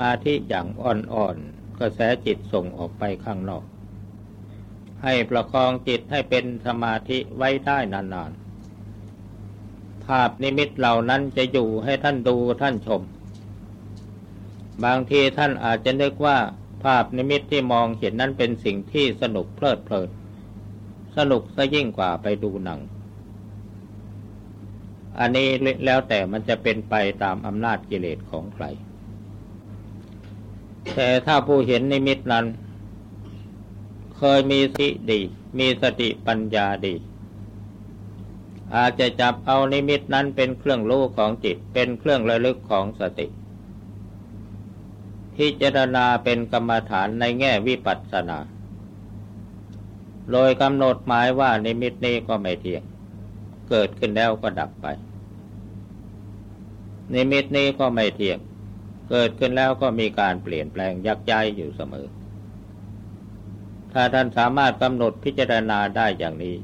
มาธิอย่างอ่อนๆกระแสจิตส่งออกไปข้างนอก ให้ประคองจิตให้เป็นสมาธิไว้ได้นานๆ ภาพนิมิตเหล่านั้นจะอยู่ให้ท่านดูท่านชม บางทีท่านอาจจะนึกว่าภาพนิมิตที่มองเห็นนั้นเป็นสิ่งที่สนุกเพลิดเพลิน สนุกซะยิ่งกว่าไปดูหนัง อันนี้แล้วแต่มันจะเป็นไปตามอำนาจกิเลสของใคร แต่ถ้าผู้เห็นนิมิตนั้น เคยมีสติดี มีสติปัญญาดี อาจจะจับเอานิมิตนั้นเป็นเครื่องรู้ของจิต เป็นเครื่องระลึกของสติ พิจารณาเป็นกรรมฐานในแง่วิปัสสนา โดยกำหนดหมายว่านิมิตนี้ก็ไม่เที่ยง เกิดขึ้นแล้วก็ดับไป นิมิตนี้ก็ไม่เที่ยง เกิดขึ้นแล้วก็มีการเปลี่ยนแปลงยักย้ายอยู่เสมอ ถ้าท่านสามารถกำหนดพิจารณาได้อย่างนี้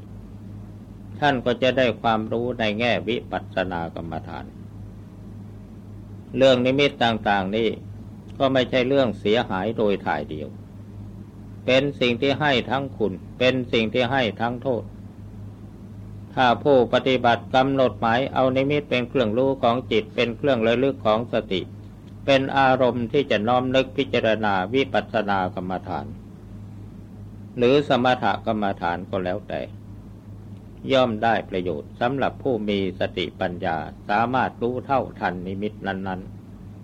ท่านก็จะได้ความรู้ในแง่วิปัสสนากรรมฐาน เรื่องนิมิตต่างๆนี้ก็ไม่ใช่เรื่องเสียหายโดยถ่ายเดียว เป็นสิ่งที่ให้ทั้งคุณ เป็นสิ่งที่ให้ทั้งโทษ ถ้าผู้ปฏิบัติกำหนดหมายเอานิมิตเป็นเครื่องรู้ของจิตเป็นเครื่องระลึกของสติ เป็นอารมณ์ที่จะน้อมนึกพิจารณาวิปัสสนากรรมฐาน หรือสมถกรรมฐานก็แล้วแต่ ย่อมได้ประโยชน์สำหรับผู้มีสติปัญญาสามารถรู้เท่าทันนิมิตนั้น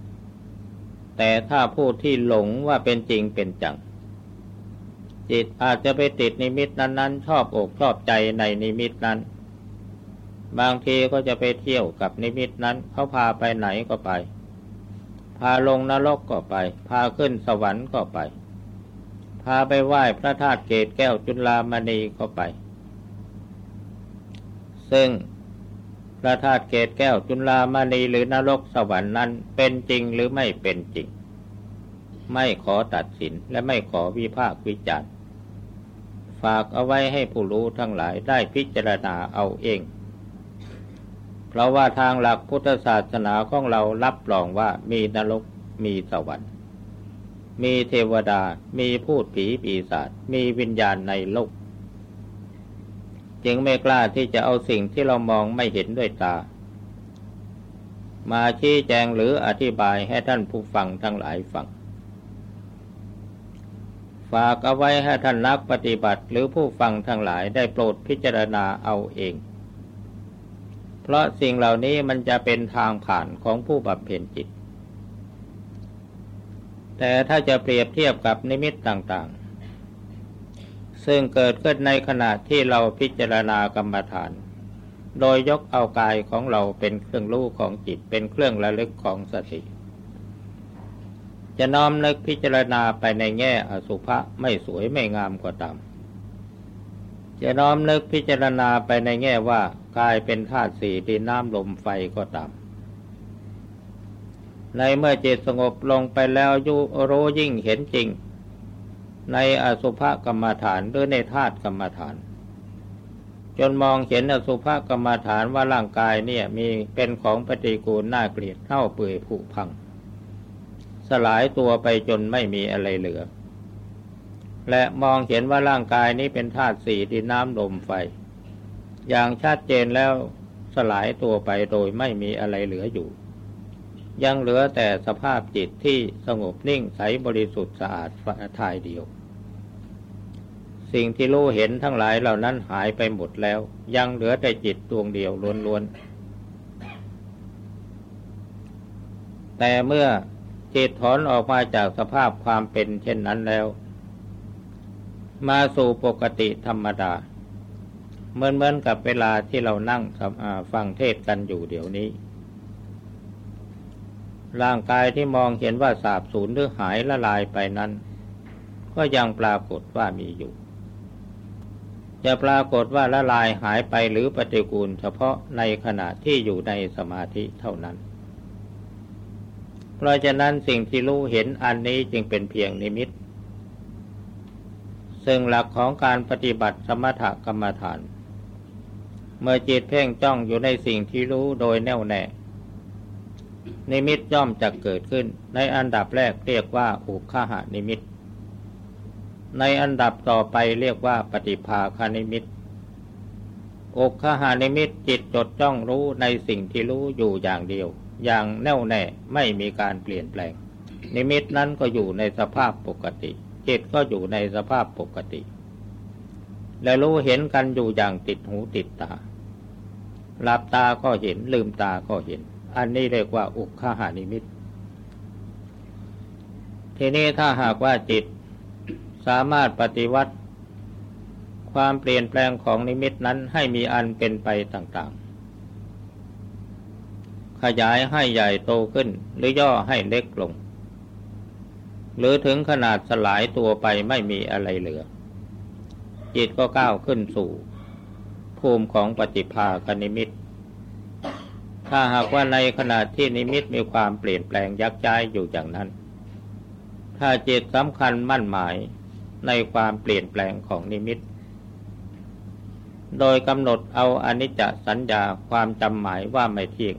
ๆ แต่ถ้าผู้ที่หลงว่าเป็นจริงเป็นจัง จิตอาจจะไปติดนิมิตนั้นๆ ชอบอกชอบใจในนิมิตนั้น บางทีก็จะไปเที่ยวกับนิมิตนั้นเขาพาไปไหนก็ไปาลงนรกก็ไป พาขึ้นสวรรค์ก็ไป พาไปไหว้พระธาตุเกตแก้วจุลามณีก็ไป ซึ่งพระธาตุเกตแก้วจุลามณีหรือนรกสวรรค์นั้นเป็นจริงหรือไม่เป็นจริง ไม่ขอตัดสินและไม่ขอวิพากษ์วิจารณ์ ฝากเอาไว้ให้ผู้รู้ทั้งหลายได้พิจารณาเอาเอง เพราะว่าทางหลักพุทธศาสนาของเรารับรองว่ามีนรกมีสวรรค์ มีเทวดา มีพูดผีปีศาจมีวิญญาณในโลก จึงไม่กล้าที่จะเอาสิ่งที่เรามองไม่เห็นด้วยตา มาชี้แจงหรืออธิบายให้ท่านผู้ฟังทั้งหลายฟังฝากเอาไว้ให้ท่านนักปฏิบัติหรือผู้ฟังทั้งหลายได้โปรดพิจารณาเอาเอง เพราะสิ่งเหล่านี้มันจะเป็นทางผ่านของผู้บำเพ็ญจิต แต่ถ้าจะเปรียบเทียบกับนิมิตต่างๆ ซึ่งเกิดขึ้นในขณะที่เราพิจารณากรรมฐาน โดยยกเอากายของเราเป็นเครื่องรู้ของจิตเป็นเครื่องระลึกของสติ จะน้อมนึกพิจารณาไปในแง่อสุภะไม่สวยไม่งามก็ตามจะน้อมนึกพิจารณาไปในแง่ว่า กายเป็นธาตุสี่ดินน้ำลมไฟก็ตาม ในเมื่อจิตสงบลงไปแล้วยุรู้ยิ่งเห็นจริง ในอสุภกรรมฐานหรือในธาตุกรรมฐาน จนมองเห็นอสุภกรรมฐานว่าร่างกายเนี่ยมีเป็นของปฏิกูลน่าเกลียดเท่าเปื่อยผุพัง สลายตัวไปจนไม่มีอะไรเหลือ และมองเห็นว่าร่างกายนี้เป็นธาตุสี่ดินน้ำลมไฟ อย่างชัดเจนแล้วสลายตัวไปโดยไม่มีอะไรเหลืออยู่ ยังเหลือแต่สภาพจิตที่สงบนิ่งใสบริสุทธิ์สะอาดทายเดียว สิ่งที่รู้เห็นทั้งหลายเหล่านั้นหายไปหมดแล้ว ยังเหลือแต่จิตดวงเดียวล้วนๆแต่เมื่อจิตถอนออกมาจากสภาพความเป็นเช่นนั้นแล้ว มาสู่ปกติธรรมดา เหมือนเหมือนกับเวลาที่เรานั่งฟังเทศกันอยู่เดี๋ยวนี้ ร่างกายที่มองเห็นว่าสาบสูญหรือหายละลายไปนั้น ก็ยังปรากฏว่ามีอยู่จะปรากฏว่าละลายหายไปหรือปฏิกูลเฉพาะในขณะที่อยู่ในสมาธิเท่านั้น เพราะฉะนั้นสิ่งที่รู้เห็นอันนี้จึงเป็นเพียงนิมิต ซึ่งหลักของการปฏิบัติสมถกรรมฐาน เมื่อจิตเพ่งจ้องอยู่ในสิ่งที่รู้โดยแน่วแน่ นิมิตย่อมจะเกิดขึ้น ในอันดับแรกเรียกว่าอุคคหนิมิต ในอันดับต่อไปเรียกว่าปฏิภาคนิมิตอุคคหนิมิตจิตจดจ้องรู้ในสิ่งที่รู้อยู่อย่างเดียว อย่างแน่วแน่ไม่มีการเปลี่ยนแปลง นิมิตนั้นก็อยู่ในสภาพปกติ จิตก็อยู่ในสภาพปกติ และรู้เห็นกันอยู่อย่างติดหูติดตา หลับตาก็เห็น ลืมตาก็เห็น อันนี้เรียกว่าอุคหานิมิต ทีนี้ถ้าหากว่าจิตสามารถปฏิวัติ ความเปลี่ยนแปลงของนิมิตนั้นให้มีอันเป็นไปต่างๆ ขยายให้ใหญ่โตขึ้น หรือย่อให้เล็กลง หรือถึงขนาดสลายตัวไปไม่มีอะไรเหลือ จิตก็ก้าวขึ้นสู่ ภูมิของปฏิภาคนิมิต ถ้าหากว่าในขณะที่นิมิตมีความเปลี่ยนแปลงยักย้ายอยู่อย่างนั้น ถ้าจิตสำคัญมั่นหมายในความเปลี่ยนแปลงของนิมิต โดยกำหนดเอาอนิจจสัญญาความจำหมายว่าไม่เที่ยง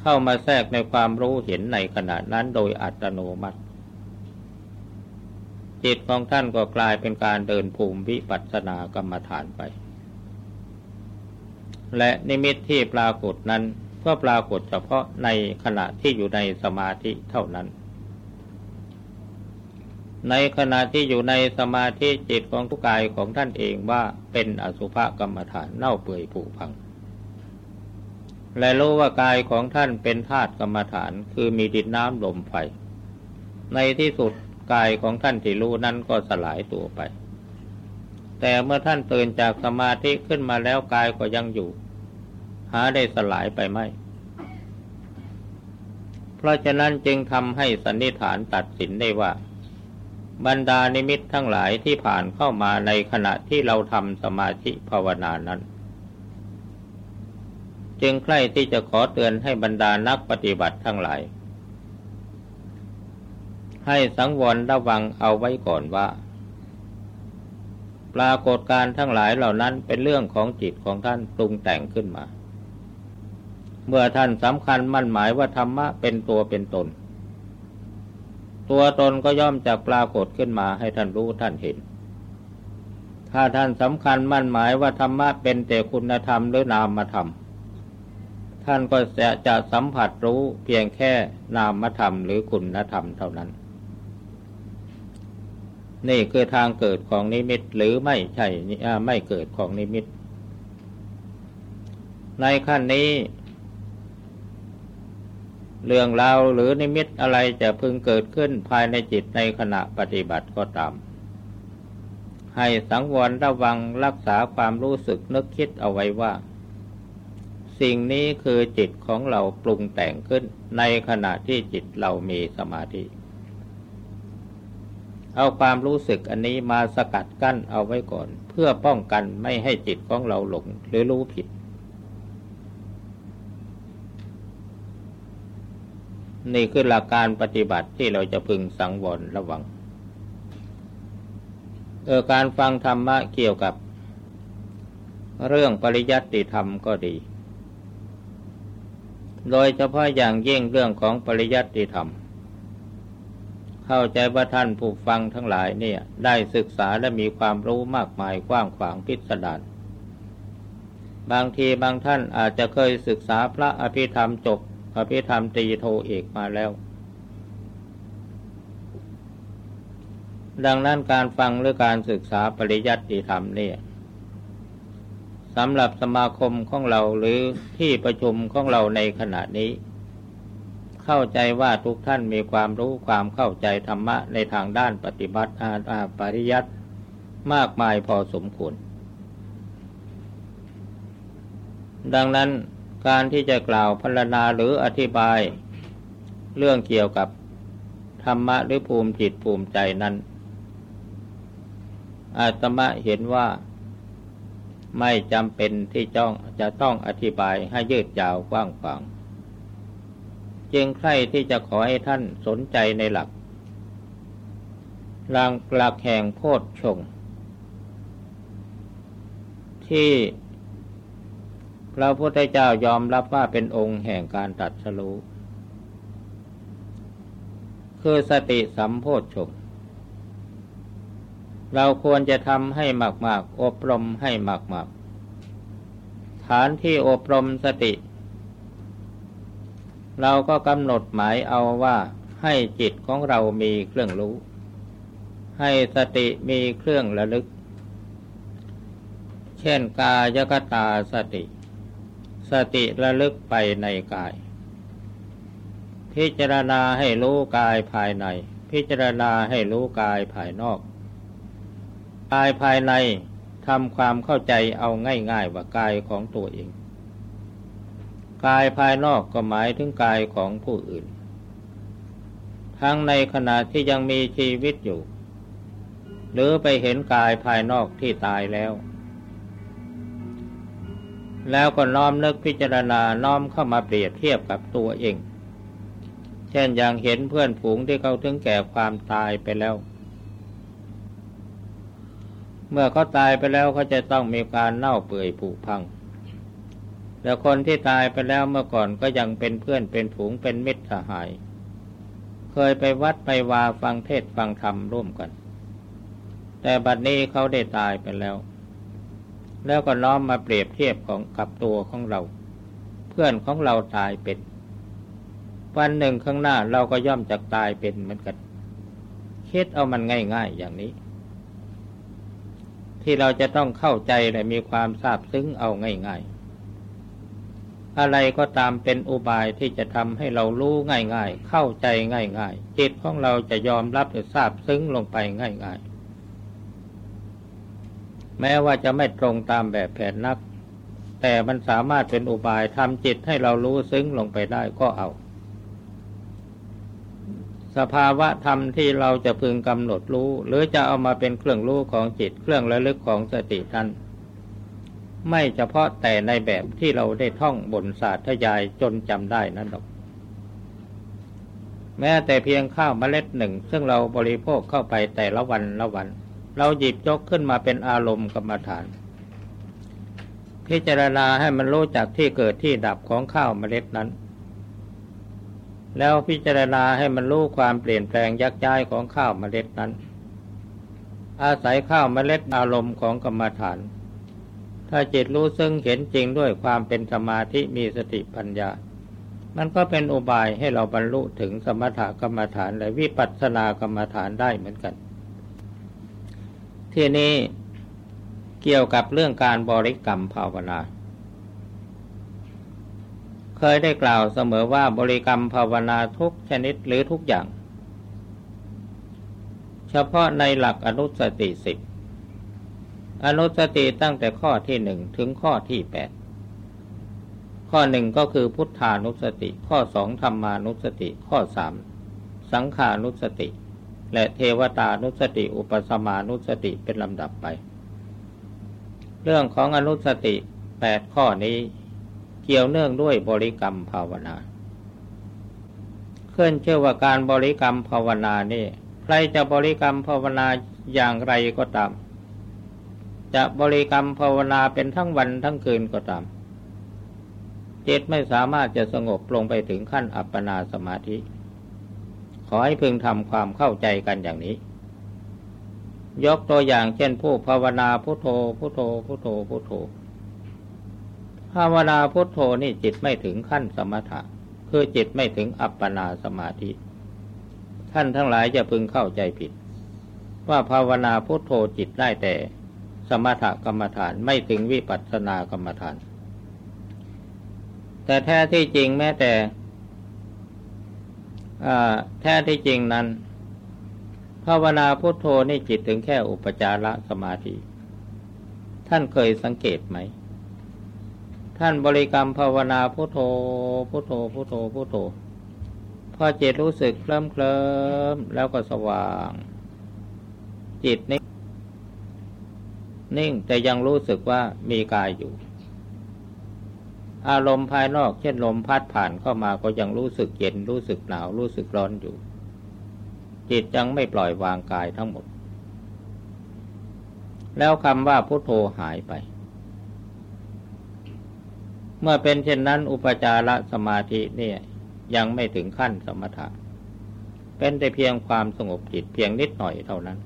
เข้ามาแทรกในความรู้เห็นในขณะนั้นโดยอัตโนมัติจิตของท่านก็กลายเป็นการเดินภูมิวิปัสสนากรรมฐานไป และนิมิตที่ปรากฏนั้นก็ปรากฏเฉพาะในขณะที่อยู่ในสมาธิเท่านั้น ในขณะที่อยู่ในสมาธิจิตของทุกกายของท่านเองว่าเป็นอสุภกรรมฐานเน่าเปื่อยผุพัง และรู้ว่ากายของท่านเป็นธาตุกรรมฐานคือมีดินน้ำลมไฟ ในที่สุดกายของท่านที่รู้นั้นก็สลายตัวไป แต่เมื่อท่านตื่นจากสมาธิขึ้นมาแล้วกายก็ยังอยู่ หาได้สลายไปไหมเพราะฉะนั้นจึงทำให้สันนิษฐานตัดสินได้ว่า บรรดานิมิตทั้งหลายที่ผ่านเข้ามาในขณะที่เราทำสมาธิภาวนานั้น จึงใคร่ที่จะขอเตือนให้บรรดานักปฏิบัติทั้งหลาย ให้สังวรระวังเอาไว้ก่อนว่า ปรากฏการทั้งหลายเหล่านั้นเป็นเรื่องของจิตของท่านปรุงแต่งขึ้นมา เมื่อท่านสำคัญมั่นหมายว่าธรรมะเป็นตัวเป็นตน ตัวตนก็ย่อมจะปรากฏขึ้นมาให้ท่านรู้ท่านเห็น ถ้าท่านสำคัญมั่นหมายว่าธรรมะเป็นแต่คุณธรรมหรือนามธรรมท่านก็จะจะสัมผัสรู้เพียงแค่นามธรรมหรือคุณธรรมเท่านั้น นี่คือทางเกิดของนิมิตหรือไม่ใช่ไม่เกิดของนิมิต ในขั้นนี้ เรื่องราวหรือนิมิตอะไรจะพึงเกิดขึ้นภายในจิตในขณะปฏิบัติก็ตาม ให้สังวรระวังรักษาความรู้สึกนึกคิดเอาไว้ว่า สิ่งนี้คือจิตของเราปรุงแต่งขึ้นในขณะที่จิตเรามีสมาธิ เอาความรู้สึกอันนี้มาสกัดกั้นเอาไว้ก่อน เพื่อป้องกันไม่ให้จิตของเราหลงหรือรู้ผิด นี่คือหลักการปฏิบัติที่เราจะพึงสังวรระวังเออการฟังธรรมะเกี่ยวกับ เรื่องปริยัติธรรมก็ดี โดยเฉพาะอย่างยิ่งเรื่องของปริยัติธรรม เข้าใจว่าท่านผู้ฟังทั้งหลายเนี่ย ได้ศึกษาและมีความรู้มากมายกว้างขวางพิสดารบางทีบางท่านอาจจะเคยศึกษาพระอภิธรรมจบ อภิธรรมตรีโทเอกมาแล้ว ดังนั้นการฟังหรือการศึกษาปริยัติธรรมเนี่ยสำหรับสมาคมของเราหรือที่ประชุมของเราในขณะนี้ เข้าใจว่าทุกท่านมีความรู้ความเข้าใจธรรมะในทางด้านปฏิบัติอาอาปริยัติมากมายพอสมควร ดังนั้นการที่จะกล่าวพรรณนาหรืออธิบาย เรื่องเกี่ยวกับธรรมะหรือภูมิจิตภูมิใจนั้น อาตมะเห็นว่าไม่จำเป็นที่จ้องจะต้องอธิบายให้ยืดยาวกว้างขวาง จึงใคร่ที่จะขอให้ท่านสนใจในหลักลังหลักแห่งโพชชง ที่พระพุทธเจ้ายอมรับว่าเป็นองค์แห่งการตัดสรู้คือสติสัมโพชฌงเราควรจะทำให้มาก ๆ อบรมให้มาก ๆ ฐานที่อบรมสติ เราก็กำหนดหมายเอาว่าให้จิตของเรามีเครื่องรู้ ให้สติมีเครื่องระลึก เช่นกายกตาสติ สติระลึกไปในกาย พิจารณาให้รู้กายภายใน พิจารณาให้รู้กายภายนอก กายภายในทำความเข้าใจเอาง่ายๆว่ากายของตัวเอง กายภายนอกก็หมายถึงกายของผู้อื่น ทั้งในขณะที่ยังมีชีวิตอยู่ หรือไปเห็นกายภายนอกที่ตายแล้ว แล้วก็น้อมนึกพิจารณาน้อมเข้ามาเปรียบเทียบกับตัวเอง เช่นอย่างเห็นเพื่อนฝูงที่เขาถึงแก่ความตายไปแล้วเมื่อเขาตายไปแล้วเขาจะต้องมีการเน่าเปื่อยผุพัง แต่คนที่ตายไปแล้วเมื่อก่อนก็ยังเป็นเพื่อนเป็นฝูงเป็นมิตรสหาย เคยไปวัดไปวาฟังเทศฟังธรรมร่วมกัน แต่บัดนี้เขาได้ตายไปแล้ว แล้วก็น้อมมาเปรียบเทียบของกับตัวของเรา เพื่อนของเราตายเป็น วันหนึ่งข้างหน้าเราก็ย่อมจะตายเป็นเหมือนกันคิดเอามันง่ายๆอย่างนี้ ที่เราจะต้องเข้าใจและมีความทราบซึ้งเอาง่ายๆ อะไรก็ตามเป็นอุบายที่จะทำให้เรารู้ง่ายๆ เข้าใจง่ายๆ จิตของเราจะยอมรับและทราบซึ้งลงไปง่ายๆ แม้ว่าจะไม่ตรงตามแบบแผนนัก แต่มันสามารถเป็นอุบายทำจิตให้เรารู้ซึ้งลงไปได้ก็เอา สภาวะธรรมที่เราจะพึงกำหนดรู้ หรือจะเอามาเป็นเครื่องรู้ของจิตเครื่องระลึกของสติท่าน ไม่เฉพาะแต่ในแบบที่เราได้ท่องบนศาสตร์ทยายจนจำได้นั่นหรอก แม้แต่เพียงข้าวเมล็ดหนึ่ง ซึ่งเราบริโภคเข้าไปแต่ละวันละวัน เราหยิบยกขึ้นมาเป็นอารมณ์กรรมฐาน พิจารณาให้มันรู้จักที่เกิดที่ดับของข้าวเมล็ดนั้น แล้วพิจารณาให้มันรู้ความเปลี่ยนแปลงยักย้ายของข้าวเมล็ดนั้น อาศัยข้าวเมล็ดอารมณ์ของกรรมฐาน ถ้าจิตรู้ซึ่งเห็นจริงด้วยความเป็นสมาธิมีสติปัญญา มันก็เป็นอุบายให้เราบรรลุถึงสมถกรรมฐานและวิปัสสนากรรมฐานได้เหมือนกัน ที่นี้เกี่ยวกับเรื่องการบริกรรมภาวนา เคยได้กล่าวเสมอว่าบริกรรมภาวนาทุกชนิดหรือทุกอย่าง เฉพาะในหลักอนุสติสิบ อนุสติตั้งแต่ข้อที่หนึ่งถึงข้อที่แปดข้อหนึ่งก็คือพุทธานุสติ ข้อสองธรรมานุสติ ข้อสามสังขานุสติ และเทวตานุสติ อุปสมานุสติเป็นลำดับไป เรื่องของอนุสติแปดข้อนี้เกี่ยวเนื่องด้วยบริกรรมภาวนาขึ้นเชื่อว่าการบริกรรมภาวนานี่ใครจะบริกรรมภาวนาอย่างไรก็ตาม จะบริกรรมภาวนาเป็นทั้งวันทั้งคืนก็ตาม จิตไม่สามารถจะสงบลงไปถึงขั้นอัปปนาสมาธิ ขอให้พึงทำความเข้าใจกันอย่างนี้ ยกตัวอย่างเช่นผู้ภาวนาพุโทโธพุโทโธพุโทโธพุโทโธ ภาวนาพุทโธนี่จิตไม่ถึงขั้นสมถะ คือจิตไม่ถึงอัปปนาสมาธิ ท่านทั้งหลายจะพึงเข้าใจผิด ว่าภาวนาพุทโธจิตได้แต่ สมถกรรมฐานไม่ถึงวิปัสสนากรรมฐาน แต่แท้ที่จริงแม้แต่แท้ที่จริงนั้นภาวนาพุทโธนี่จิตถึงแค่อุปจารสมาธิ ท่านเคยสังเกตไหม ท่านบริกรรมภาวนาพุโทโธพุโทโธพุโทโธพุโทโธพอจิตรู้สึกเคลิ้มเคลิ้มแล้วก็สว่าง จิตนิ่ง นิ่งแต่ยังรู้สึกว่ามีกายอยู่ อารมณ์ภายนอกเช่นลมพัดผ่านเข้ามาก็ยังรู้สึกเย็นรู้สึกหนาวรู้สึกร้อนอยู่ จิตยังไม่ปล่อยวางกายทั้งหมด แล้วคำว่าพุโทโธหายไป เมื่อเป็นเช่นนั้นอุปจารสมาธิเนี่ยยังไม่ถึงขั้นสมถะเป็นแต่เพียงความสงบจิตเพียงนิดหน่อยเท่านั้น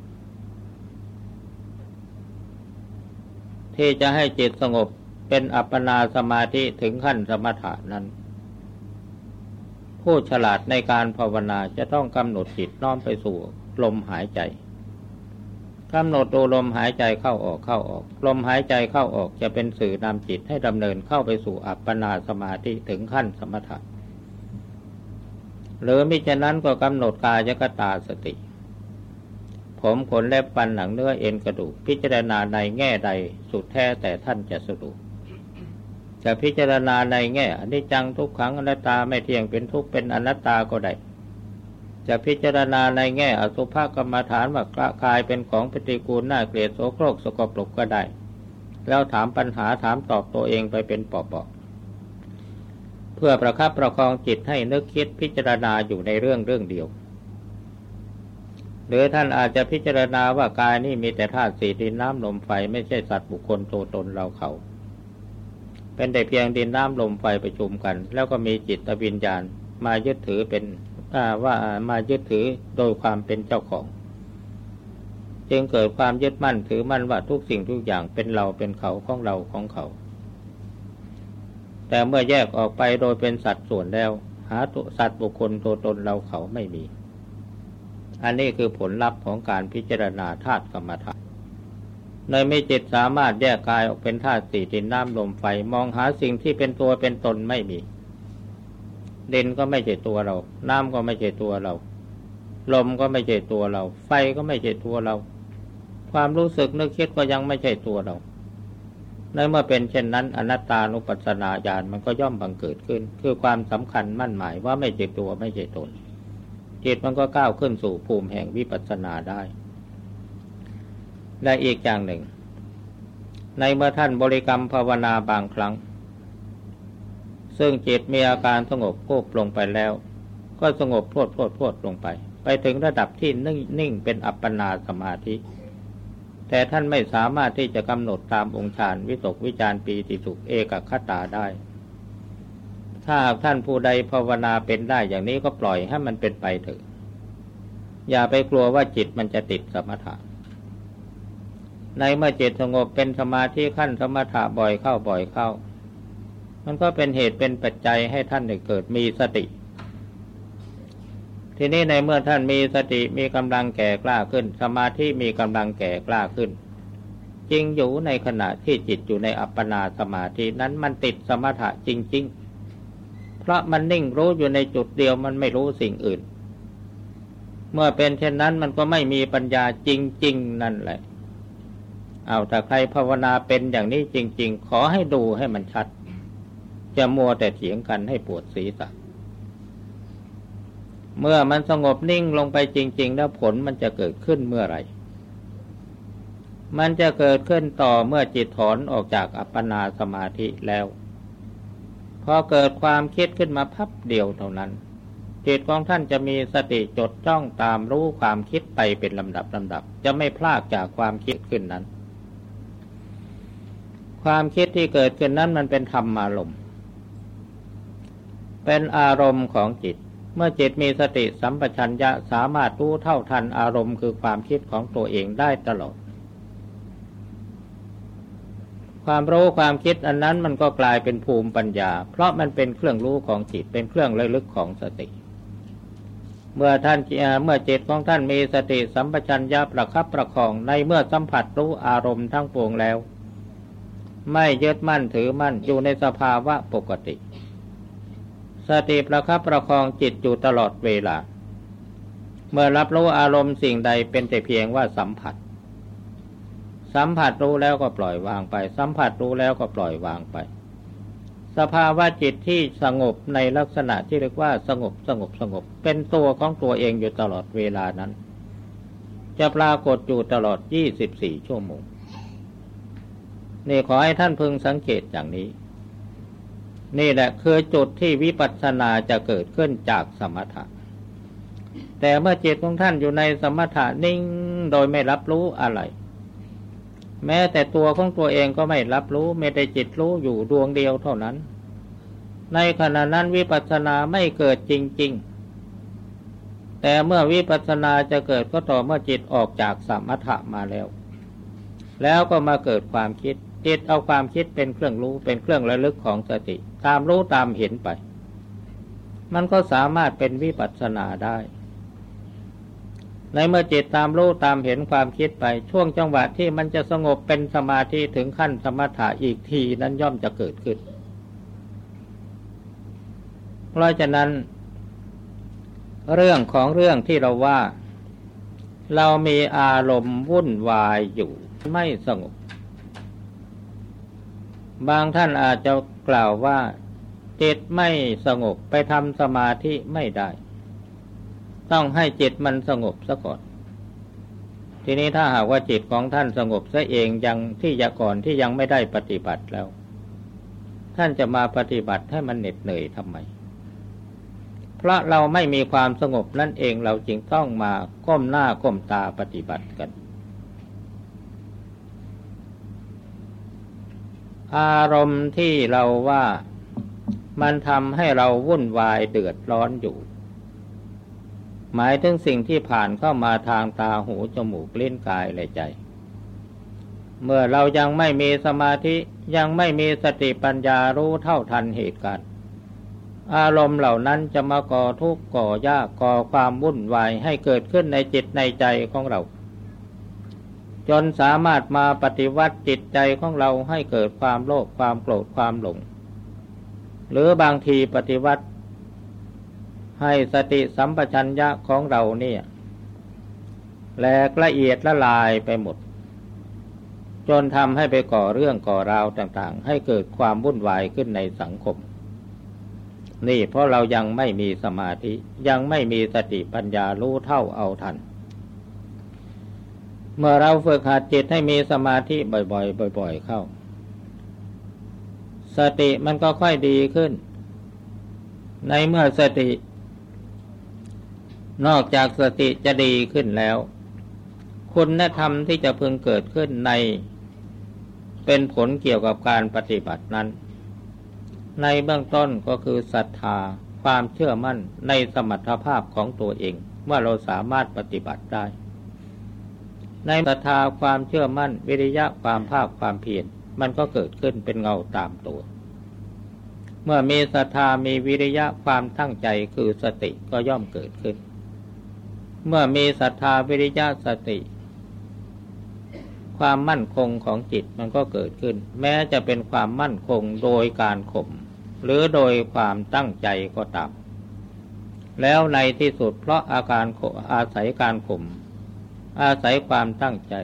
ที่จะให้จิตสงบเป็นอัปปนาสมาธิถึงขั้นสมถะนั้น ผู้ฉลาดในการภาวนาจะต้องกำหนดจิตน้อมไปสู่ลมหายใจกำหนดดูลมหายใจเข้าออกเข้าออก ลมหายใจเข้าออกจะเป็นสื่อนำจิตให้ดำเนินเข้าไปสู่อัปปนาสมาธิถึงขั้นสมถะหรือมิฉะนั้นก็กำหนดกายกตาสติ ผมขนเล็บฟันหนังเนื้อเอ็นกระดูก พิจารณาในแง่ใดสุดแท้แต่ท่านจะสรุปจะพิจารณาในแง่อนิจจังทุกขังอนัตตาไม่เที่ยงเป็นทุกเป็นอนัตตาก็ได้ จะพิจารณาในแง่อสุภกรรมฐานว่ากายเป็นของปฏิกูลน่าเกลียดโสโครกสกปรกก็ได้ แล้วถามปัญหาถามตอบตัวเองไปเป็นปอบๆเพื่อประคับประคองจิตให้นึกคิดพิจารณาอยู่ในเรื่องเรื่องเดียว หรือท่านอาจจะพิจารณาว่ากายนี่มีแต่ธาตุสี่ดินน้ำลมไฟไม่ใช่สัตว์บุคคลตัวตนเราเขา เป็นแต่เพียงดินน้ำลมไฟประชุมกัน แล้วก็มีจิตวิญญาณมายึดถือเป็นว่ามายึดถือโดยความเป็นเจ้าของ จึงเกิดความยึดมั่นถือมั่นว่าทุกสิ่งทุกอย่างเป็นเราเป็นเขาของเราของเขา แต่เมื่อแยกออกไปโดยเป็นสัตว์ส่วนแล้ว หาสัตว์บุคคลตัวตนเราเขาไม่มี อันนี้คือผลลัพธ์ของการพิจารณาธาตุกรรมฐานในไม่จิตสามารถแยกกายออกเป็นธาตุสี่ดินน้ำลมไฟมองหาสิ่งที่เป็นตัวเป็นตนไม่มีดินก็ไม่ใช่ตัวเรา น้ำก็ไม่ใช่ตัวเรา ลมก็ไม่ใช่ตัวเรา ไฟก็ไม่ใช่ตัวเรา ความรู้สึกนึกคิดก็ยังไม่ใช่ตัวเรา ในเมื่อเป็นเช่นนั้นอนัตตานุปัสสนาญาณมันก็ย่อมบังเกิดขึ้น คือความสำคัญมั่นหมายว่าไม่ใช่ตัวไม่ใช่ตน จิตมันก็ก้าวขึ้นสู่ภูมิแห่งวิปัสสนาได้ และอีกอย่างหนึ่ง ในเมื่อท่านบริกรรมภาวนาบางครั้ง ซึ่งจิตมีอาการสงบโกบลงไปแล้ว ก็สงบพรวดพรวดพรวดลงไป ไปถึงระดับที่นิ่งนิ่งเป็นอัปปนาสมาธิ แต่ท่านไม่สามารถที่จะกำหนดตามองค์ฌานวิตกวิจารปีติสุขเอกคตาได้ ถ้าท่านผู้ใดภาวนาเป็นได้อย่างนี้ก็ปล่อยให้มันเป็นไปเถอะ อย่าไปกลัวว่าจิตมันจะติดสมถะ ในเมื่อจิตสงบเป็นสมาธิขั้นสมถะบ่อยเข้าบ่อยเข้า มันก็เป็นเหตุเป็นปัจจัยให้ท่านได้เกิดมีสติ ทีนี้ในเมื่อท่านมีสติมีกำลังแก่กล้าขึ้น สมาธิมีกำลังแก่กล้าขึ้นจริงอยู่ในขณะที่จิตอยู่ในอัปปนาสมาธินั้นมันติดสมถะจริง ๆ เพราะมันนิ่งรู้อยู่ในจุดเดียวมันไม่รู้สิ่งอื่น เมื่อเป็นเช่นนั้นมันก็ไม่มีปัญญาจริง ๆ นั่นแหละ เอาถ้าใครภาวนาเป็นอย่างนี้จริง ๆ ขอให้ดูให้มันชัด จะมัวแต่เถียงกันให้ปวดศีรษะเมื่อมันสงบนิ่งลงไปจริง ๆ แล้วผลมันจะเกิดขึ้นเมื่อไรมันจะเกิดขึ้นต่อเมื่อจิตถอนออกจากอัปปนาสมาธิแล้ว พอเกิดความคิดขึ้นมาพับเดียวเท่านั้น จิตของท่านจะมีสติจดจ้องตามรู้ความคิดไปเป็นลำดับลำดับ จะไม่พลากจากความคิดขึ้นนั้น ความคิดที่เกิดขึ้นนั้นมันเป็นธรรมอารมณ์ เป็นอารมณ์ของจิต เมื่อจิตมีสติสัมปชัญญะสามารถรู้เท่าทันอารมณ์คือความคิดของตัวเองได้ตลอด ความรู้ความคิดอันนั้นมันก็กลายเป็นภูมิปัญญา เพราะมันเป็นเครื่องรู้ของจิตเป็นเครื่องระลึกของสติ เมื่อท่านเมื่อจิตของท่านมีสติสัมปชัญญะประคับประคองในเมื่อสัมผัสรู้อารมณ์ทั้งปวงแล้ว ไม่ยึดมั่นถือมั่นอยู่ในสภาวะปกติ สติประคับประคองจิตอยู่ตลอดเวลา เมื่อรับรู้อารมณ์สิ่งใดเป็นแต่เพียงว่าสัมผัส สัมผัสรู้แล้วก็ปล่อยวางไป สัมผัสรู้แล้วก็ปล่อยวางไป สภาวะจิตที่สงบในลักษณะที่เรียกว่าสงบสงบสงบ เป็นตัวของตัวเองอยู่ตลอดเวลานั้น จะปรากฏอยู่ตลอด 24 ชั่วโมงนี่ขอให้ท่านพึงสังเกตอย่างนี้ นี่แหละคือจุดที่วิปัสสนาจะเกิดขึ้นจากสมถะ แต่เมื่อจิตของท่านอยู่ในสมถะนิ่งโดยไม่รับรู้อะไร แม้แต่ตัวของตัวเองก็ไม่รับรู้ไม่ได้จิตรู้อยู่ดวงเดียวเท่านั้น ในขณะนั้นวิปัสสนาไม่เกิดจริง ๆ แต่เมื่อวิปัสสนาจะเกิดก็ต่อเมื่อจิตออกจากสมถะมาแล้ว แล้วก็มาเกิดความคิดจิตเอาความคิดเป็นเครื่องรู้เป็นเครื่องระลึกของสติ ตามรู้ตามเห็นไป มันก็สามารถเป็นวิปัสสนาได้ ในเมื่อจิตตามรู้ตามเห็นความคิดไป ช่วงจังหวะที่มันจะสงบเป็นสมาธิถึงขั้นสมถะอีกทีนั้นย่อมจะเกิดขึ้น เพราะฉะนั้น เรื่องของเรื่องที่เราว่า เรามีอารมณ์วุ่นวายอยู่ไม่สงบ บางท่านอาจจะกล่าวว่าจิตไม่สงบไปทำสมาธิไม่ได้ ต้องให้จิตมันสงบซะก่อน ทีนี้ถ้าหากว่าจิตของท่านสงบซะเองยังที่ยก่อนที่ยังไม่ได้ปฏิบัติแล้ว ท่านจะมาปฏิบัติให้มันเหน็ดเหนื่อยทำไม เพราะเราไม่มีความสงบนั่นเองเราจึงต้องมาก้มหน้าก้มตาปฏิบัติกัน อารมณ์ที่เราว่ามันทำให้เราวุ่นวายเดือดร้อนอยู่ หมายถึงสิ่งที่ผ่านเข้ามาทางตาหูจมูกลิ้นกายและใจ เมื่อเรายังไม่มีสมาธิยังไม่มีสติปัญญารู้เท่าทันเหตุการณ์อารมณ์เหล่านั้นจะมาก่อทุกข์ก่อยากก่อความวุ่นวายให้เกิดขึ้นในจิตในใจของเรา จนสามารถมาปฏิวัติจิตใจของเราให้เกิดความโลภความโกรธความหลง หรือบางทีปฏิวัติ ให้สติสัมปชัญญะของเราเนี่ยแหลกละเอียดละลายไปหมด จนทำให้ไปก่อเรื่องก่อราวต่างๆ ให้เกิดความวุ่นวายขึ้นในสังคม นี่เพราะเรายังไม่มีสมาธิยังไม่มีสติปัญญารู้เท่าเอาทัน เมื่อเราฝึกหัดจิตให้มีสมาธิบ่อยๆ บ่อย ๆ เข้า สติมันก็ค่อยดีขึ้น ในเมื่อสติ นอกจากสติจะดีขึ้นแล้ว คุณธรรมที่จะพึงเกิดขึ้นใน เป็นผลเกี่ยวกับการปฏิบัตินั้น ในเบื้องต้นก็คือศรัทธาความเชื่อมั่นในสมรรถภาพของตัวเองว่าเราสามารถปฏิบัติได้ ในศรัทธาความเชื่อมั่น วิริยะความภาคความเพียรมันก็เกิดขึ้นเป็นเงาตามตัว เมื่อมีศรัทธามีวิริยะความตั้งใจคือสติก็ย่อมเกิดขึ้น เมื่อมีศรัทธาวิริยะสติ ความมั่นคงของจิตมันก็เกิดขึ้น แม้จะเป็นความมั่นคงโดยการข่มหรือโดยความตั้งใจก็ตามแล้วในที่สุดเพราะอาการอาศัยการข่มอาศัยความตั้งใจ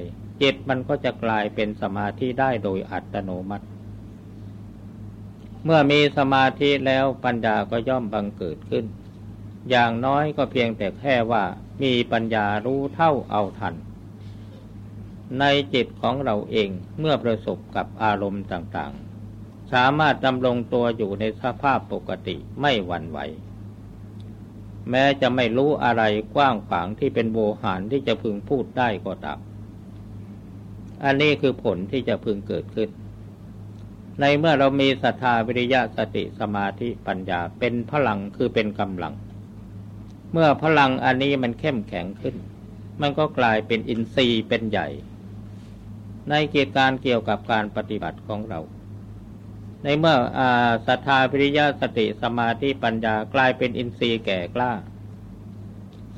จิตมันก็จะกลายเป็นสมาธิได้โดยอัตโนมัติ เมื่อมีสมาธิแล้วปัญญาก็ย่อมบังเกิดขึ้น อย่างน้อยก็เพียงแต่แค่ว่ามีปัญญารู้เท่าเอาทัน ในจิตของเราเองเมื่อประสบกับอารมณ์ต่างๆ สามารถดำรงตัวอยู่ในสภาพปกติไม่หวั่นไหว แม้จะไม่รู้อะไรกว้างขวางที่เป็นโวหารที่จะพึงพูดได้ก็ตามอันนี้คือผลที่จะพึงเกิดขึ้น ในเมื่อเรามีศรัทธาวิริยะสติสมาธิปัญญาเป็นพลังคือเป็นกำลัง เมื่อพลังอันนี้มันเข้มแข็งขึ้น มันก็กลายเป็นอินทรีย์เป็นใหญ่ ในเกี่ยวการเกี่ยวกับการปฏิบัติของเรา ในเมื่อศรัทธาพิริยะสติสมาธิปัญญากลายเป็นอินทรีย์แก่กล้า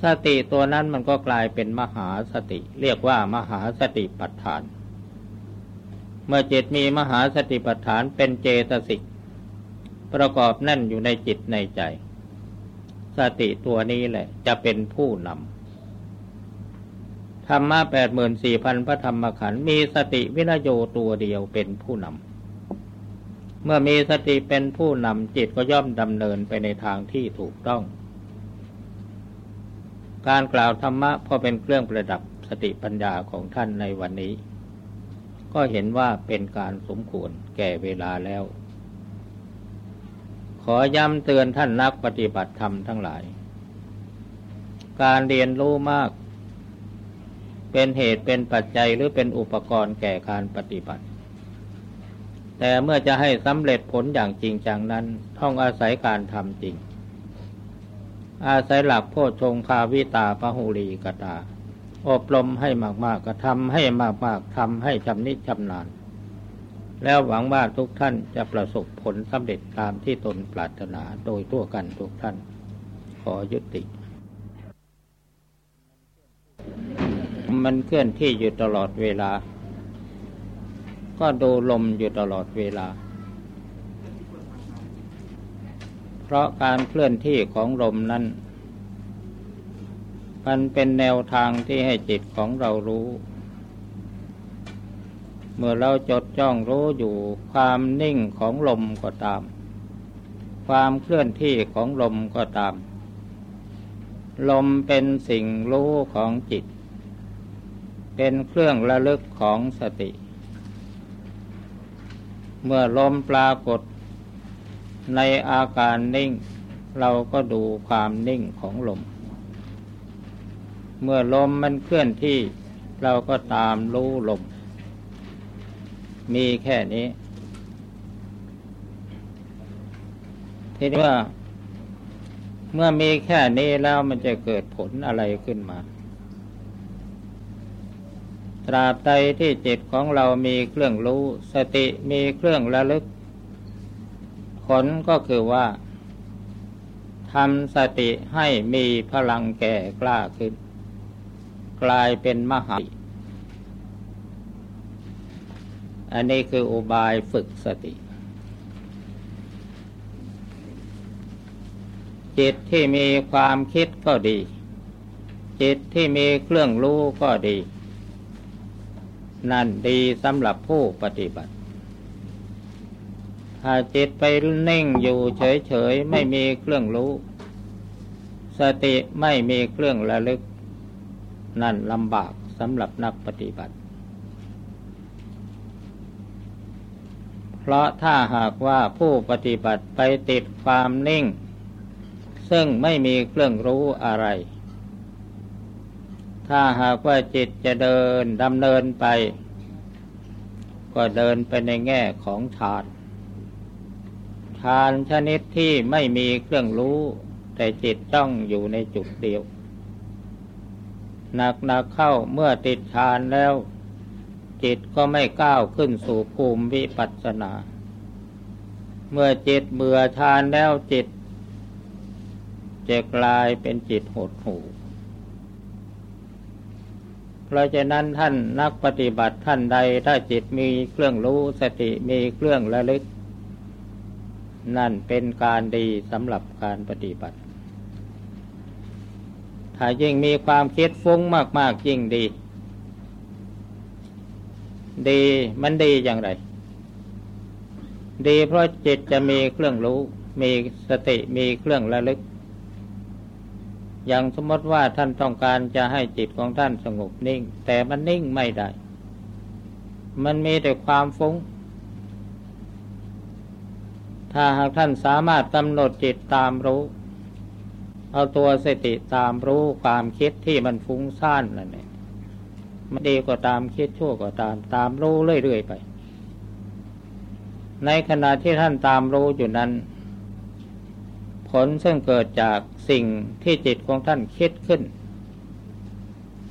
สติตัวนั้นมันก็กลายเป็นมหาสติ เรียกว่ามหาสติปัฏฐาน เมื่อจิตมีมหาสติปัฏฐานเป็นเจตสิกประกอบแน่นอยู่ในจิตในใจ สติตัวนี้แหละ จะเป็นผู้นำธรรมะแปดหมื่นสี่พันพระธรรมขันธ์มีสติวินโยตัวเดียวเป็นผู้นำเมื่อมีสติเป็นผู้นำจิตก็ย่อมดำเนินไปในทางที่ถูกต้อง การกล่าวธรรมะพอเป็นเครื่องประดับสติปัญญาของท่านในวันนี้ ก็เห็นว่าเป็นการสมควรแก่เวลาแล้ว ขอย้ำเตือนท่านนักปฏิบัติธรรมทั้งหลาย การเรียนรู้มาก เป็นเหตุเป็นปัจจัยหรือเป็นอุปกรณ์แก่การปฏิบัติ แต่เมื่อจะให้สำเร็จผลอย่างจริงจังนั้น ต้องอาศัยการทำจริง อาศัยหลักโพชงคาวิตาปหูรีกตา อบรมให้มากๆก็ทำให้มากๆทำให้ชำนิชำนาญ แล้วหวังว่าทุกท่านจะประสบผลสำเร็จตามที่ตนปรารถนาโดยทั่วกันทุกท่าน ขอยุติ มันเคลื่อนที่อยู่ตลอดเวลา ก็ดูลมอยู่ตลอดเวลา เพราะการเคลื่อนที่ของลมนั้น มันเป็นแนวทางที่ให้จิตของเรารู้ เมื่อเราจดจ้องรู้อยู่ความนิ่งของลมก็ตาม ความเคลื่อนที่ของลมก็ตาม ลมเป็นสิ่งรู้ของจิต เป็นเครื่องระลึกของสติ เมื่อลมปรากฏในอาการนิ่ง เราก็ดูความนิ่งของลม เมื่อลมมันเคลื่อนที่ เราก็ตามรู้ลม มีแค่นี้ ทีนี้ว่า เมื่อมีแค่นี้แล้วมันจะเกิดผลอะไรขึ้นมา ตราบใดที่จิตของเรามีเครื่องรู้ สติมีเครื่องระลึก ผลก็คือว่าทำสติให้มีพลังแก่กล้าขึ้น กลายเป็นมหา อันนี้คืออุบายฝึกสติ จิตที่มีความคิดก็ดี จิตที่มีเครื่องรู้ก็ดี นั่นดีสำหรับผู้ปฏิบัติ ถ้าจิตไปนิ่งอยู่เฉยๆ ไม่มีเครื่องรู้ สติไม่มีเครื่องระลึก นั่นลำบากสำหรับนักปฏิบัติ เพราะถ้าหากว่าผู้ปฏิบัติไปติดความนิ่ง ซึ่งไม่มีเครื่องรู้อะไร ถ้าหากว่าจิตจะเดินดำเนินไป ก็เดินไปในแง่ของฌานฌานชนิดที่ไม่มีเครื่องรู้ แต่จิตจ้องอยู่ในจุดเดียวหนักหนักเข้าเมื่อติดฌานแล้ว จิตก็ไม่ก้าวขึ้นสู่ภูมิวิปัสสนา เมื่อจิตเบื่อฌานแล้วจิตจะกลายเป็นจิตหดหู่เพราะฉะนั้นท่านนักปฏิบัติท่านใดถ้าจิตมีเครื่องรู้สติมีเครื่องระลึก นั่นเป็นการดีสำหรับการปฏิบัติ ถ้ายิ่งมีความคิดฟุ้งมาก ๆ ยิ่งดี ดีมันดีอย่างไร ดีเพราะจิตจะมีเครื่องรู้ มีสติมีเครื่องระลึก อย่างสมมติว่าท่านต้องการจะให้จิตของท่านสงบนิ่ง แต่มันนิ่งไม่ได้ มันมีแต่ความฟุง้ง ถ้าหากท่านสามารถกำหนดจิตตามรู้ เอาตัวสติตามรู้ความคิดที่มันฟุ้งซ่านนั่นเอง มันดีก็ตามคิดชั่วก็ตาม ตามรู้เรื่อยๆไป ในขณะที่ท่านตามรู้อยู่นั้น ผลซึ่งเกิดจากสิ่งที่จิตของท่านคิดขึ้น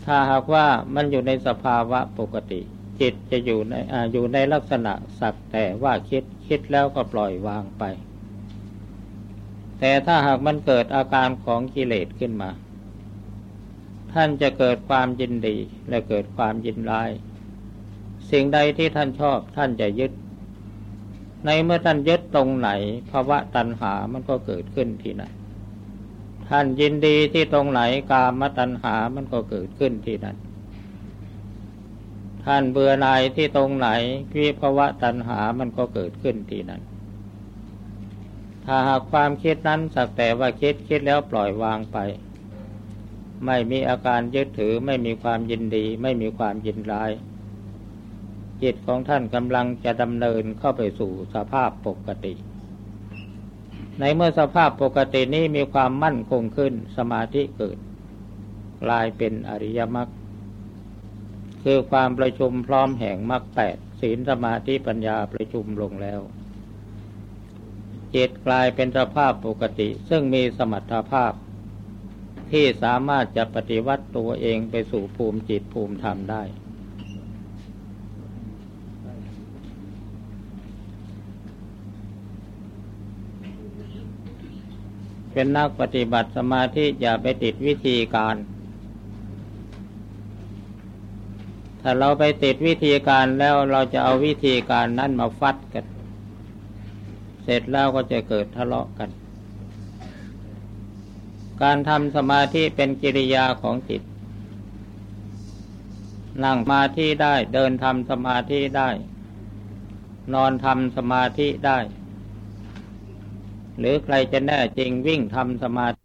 ถ้าหากว่ามันอยู่ในสภาวะปกติ จิตจะอยู่ในออยู่ในลักษณะสักแต่ว่าคิดคิดแล้วก็ปล่อยวางไป แต่ถ้าหากมันเกิดอาการของกิเลสขึ้นมา ท่านจะเกิดความยินดีและเกิดความยินร้าย สิ่งใดที่ท่านชอบท่านจะยึด ในเมื่อท่านยึดตรงไหนภาวะตัณหามันก็เกิดขึ้นที่นั่นท่านยินดีที่ตรงไหนกามตัณหามันก็เกิดขึ้นที่นั่นท่านเบื่อหน่ายที่ตรงไหนวิภาวะตัณหามันก็เกิดขึ้นที่นั่นถ้าหากความคิดนั้นสักแต่ว่าคิดคิดแล้วปล่อยวางไป ไม่มีอาการยึดถือไม่มีความยินดี ไม่มีความยินร้าย จิตของท่านกำลังจะดำเนินเข้าไปสู่สภาพปกติ ในเมื่อสภาพปกตินี้มีความมั่นคงขึ้นสมาธิเกิด กลายเป็นอริยมรรคคือความประชุมพร้อมแห่งมรรคแปดศีลสมาธิปัญญาประชุมลงแล้วจิตกลายเป็นสภาพปกติ ซึ่งมีสมรรถภาพ ที่สามารถจะปฏิวัติตัวเองไปสู่ภูมิจิตภูมิธรรมได้ เป็นนักปฏิบัติสมาธิอย่าไปติดวิธีการ ถ้าเราไปติดวิธีการแล้วเราจะเอาวิธีการนั้นมาฟัดกัน เสร็จแล้วก็จะเกิดทะเลาะกัน การทำสมาธิเป็นกิริยาของจิต นั่งมาที่ได้ เดินทำสมาธิได้ นอนทำสมาธิได้ หรือใครจะแน่จริงวิ่งทำสมาธิ